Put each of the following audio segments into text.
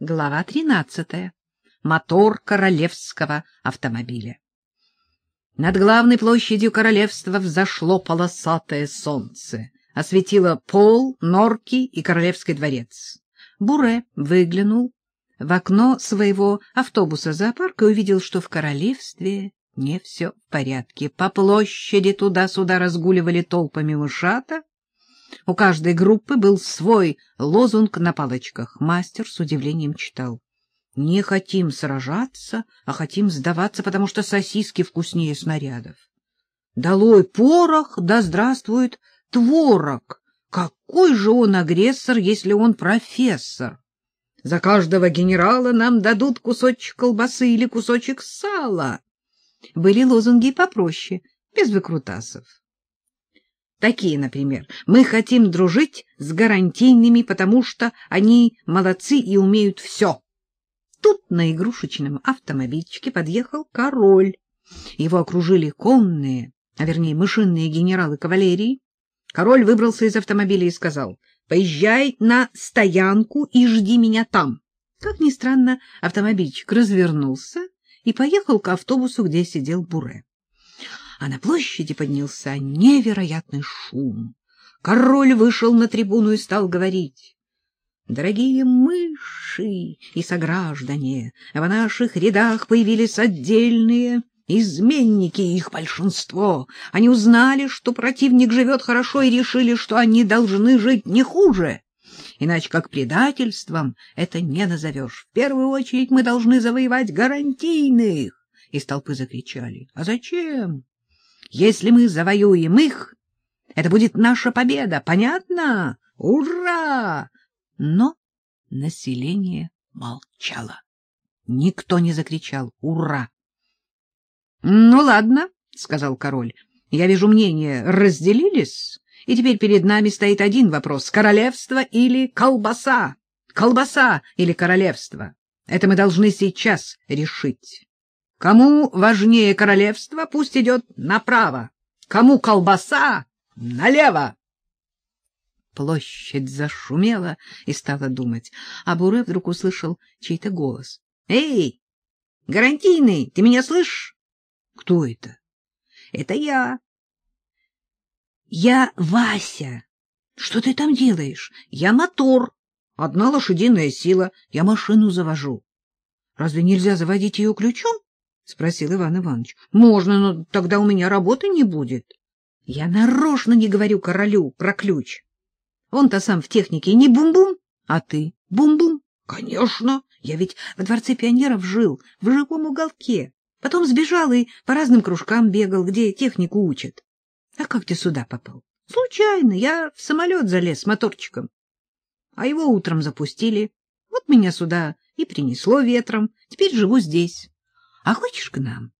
Глава 13. Мотор королевского автомобиля. Над главной площадью королевства взошло полосатое солнце, осветило пол, норки и королевский дворец. Буре выглянул в окно своего автобуса-зоопарка и увидел, что в королевстве не все в порядке. По площади туда-сюда разгуливали толпами мышата, у каждой группы был свой лозунг на палочках. Мастер с удивлением читал. Не хотим сражаться, а хотим сдаваться, потому что сосиски вкуснее снарядов. Долой порох, да здравствует творог! Какой же он агрессор, если он профессор? За каждого генерала нам дадут кусочек колбасы или кусочек сала. Были лозунги попроще, без выкрутасов. Такие, например, мы хотим дружить с гарантийными, потому что они молодцы и умеют все. Тут на игрушечном автомобильчике подъехал король. Его окружили конные, а вернее мышиные генералы кавалерии. Король выбрался из автомобиля и сказал, «Поезжай на стоянку и жди меня там». Как ни странно, автомобильчик развернулся и поехал к автобусу, где сидел Буре а на площади поднялся невероятный шум. Король вышел на трибуну и стал говорить. Дорогие мыши и сограждане, в наших рядах появились отдельные изменники, их большинство. Они узнали, что противник живет хорошо, и решили, что они должны жить не хуже. Иначе как предательством это не назовешь. В первую очередь мы должны завоевать гарантийных. Из толпы закричали. А зачем? Если мы завоюем их, это будет наша победа, понятно? Ура! Но население молчало. Никто не закричал «Ура!». — Ну, ладно, — сказал король, — я вижу, мнения разделились, и теперь перед нами стоит один вопрос — королевство или колбаса? Колбаса или королевство? Это мы должны сейчас решить. Кому важнее королевство, пусть идет направо. Кому колбаса — налево. Площадь зашумела и стала думать, а Буре вдруг услышал чей-то голос. — Эй, гарантийный, ты меня слышишь? — Кто это? — Это я. — Я Вася. Что ты там делаешь? Я мотор. Одна лошадиная сила. Я машину завожу. Разве нельзя заводить ее ключом? — спросил Иван Иванович. — Можно, но тогда у меня работы не будет. Я нарочно не говорю королю про ключ. Он-то сам в технике не бум-бум, а ты бум-бум. Конечно, я ведь в Дворце пионеров жил, в живом уголке. Потом сбежал и по разным кружкам бегал, где технику учат. А как ты сюда попал? Случайно, я в самолет залез с моторчиком. А его утром запустили. Вот меня сюда и принесло ветром. Теперь живу здесь. А хочешь к нам?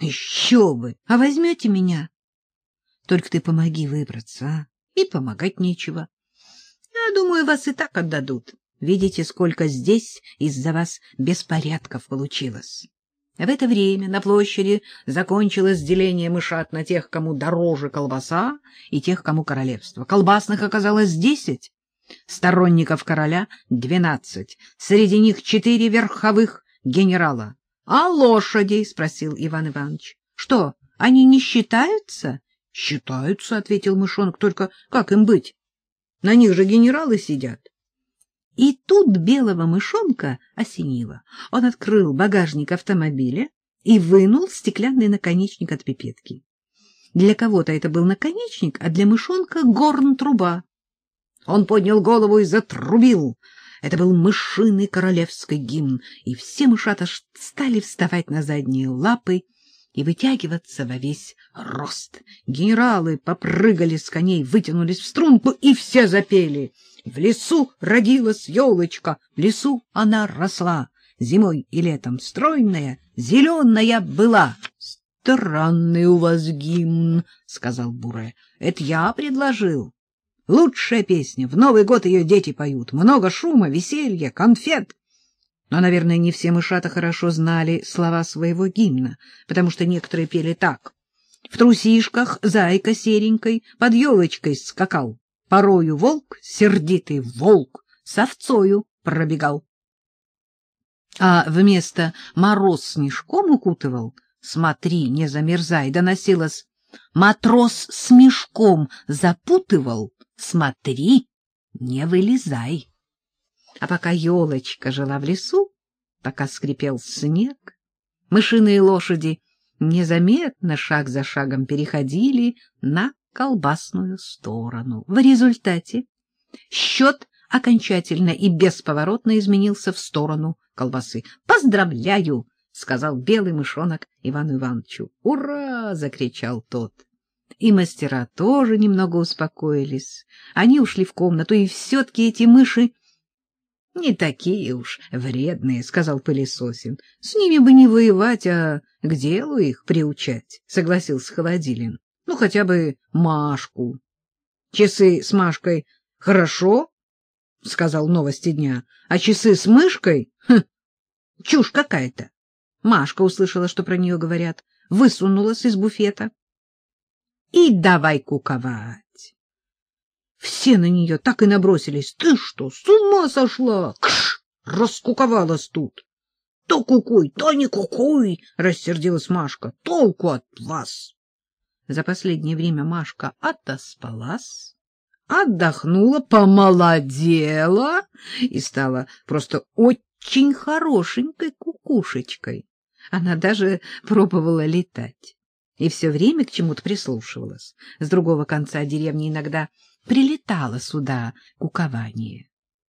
Еще бы! А возьмете меня? Только ты помоги выбраться, а? И помогать нечего. Я думаю, вас и так отдадут. Видите, сколько здесь из-за вас беспорядков получилось. В это время на площади закончилось деление мышат на тех, кому дороже колбаса, и тех, кому королевство. Колбасных оказалось десять, сторонников короля — двенадцать, среди них четыре верховых генерала. — А лошади? — спросил Иван Иванович. — Что, они не считаются? — Считаются, — ответил мышонок. — Только как им быть? На них же генералы сидят. И тут белого мышонка осенило. Он открыл багажник автомобиля и вынул стеклянный наконечник от пипетки. Для кого-то это был наконечник, а для мышонка — горн-труба. Он поднял голову и затрубил — это был мышиный королевский гимн, и все мышата стали вставать на задние лапы и вытягиваться во весь рост. Генералы попрыгали с коней, вытянулись в струнку, и все запели. В лесу родилась елочка, в лесу она росла, зимой и летом стройная, зеленая была. — Странный у вас гимн, — сказал Буре. — Это я предложил. Лучшая песня. В Новый год ее дети поют. Много шума, веселья, конфет. Но, наверное, не все мышата хорошо знали слова своего гимна, потому что некоторые пели так. В трусишках зайка серенькой под елочкой скакал. Порою волк, сердитый волк, с овцою пробегал. а вместо «мороз снежком укутывал» «смотри, не замерзай» доносилось «матрос с мешком запутывал, смотри, не вылезай». А пока елочка жила в лесу, пока скрипел снег, мышиные лошади незаметно шаг за шагом переходили на колбасную сторону. В результате счет окончательно и бесповоротно изменился в сторону колбасы. «Поздравляю!» — сказал белый мышонок Ивану Ивановичу. «Ура!» — закричал тот. И мастера тоже немного успокоились. Они ушли в комнату, и все-таки эти мыши не такие уж вредные, — сказал пылесосин. — С ними бы не воевать, а к делу их приучать, — согласился Холодилин. — Ну, хотя бы Машку. — Часы с Машкой хорошо, — сказал новости дня, — а часы с мышкой? Хм, чушь какая-то. Машка услышала, что про нее говорят, высунулась из буфета. И давай куковать. Все на нее так и набросились. Ты что, с ума сошла? Кш! Раскуковалась тут. То кукуй, то не кукуй, рассердилась Машка. Толку от вас. За последнее время Машка отоспалась, отдохнула, помолодела и стала просто очень хорошенькой кукушечкой. Она даже пробовала летать и все время к чему-то прислушивалась. С другого конца деревни иногда прилетало сюда кукование.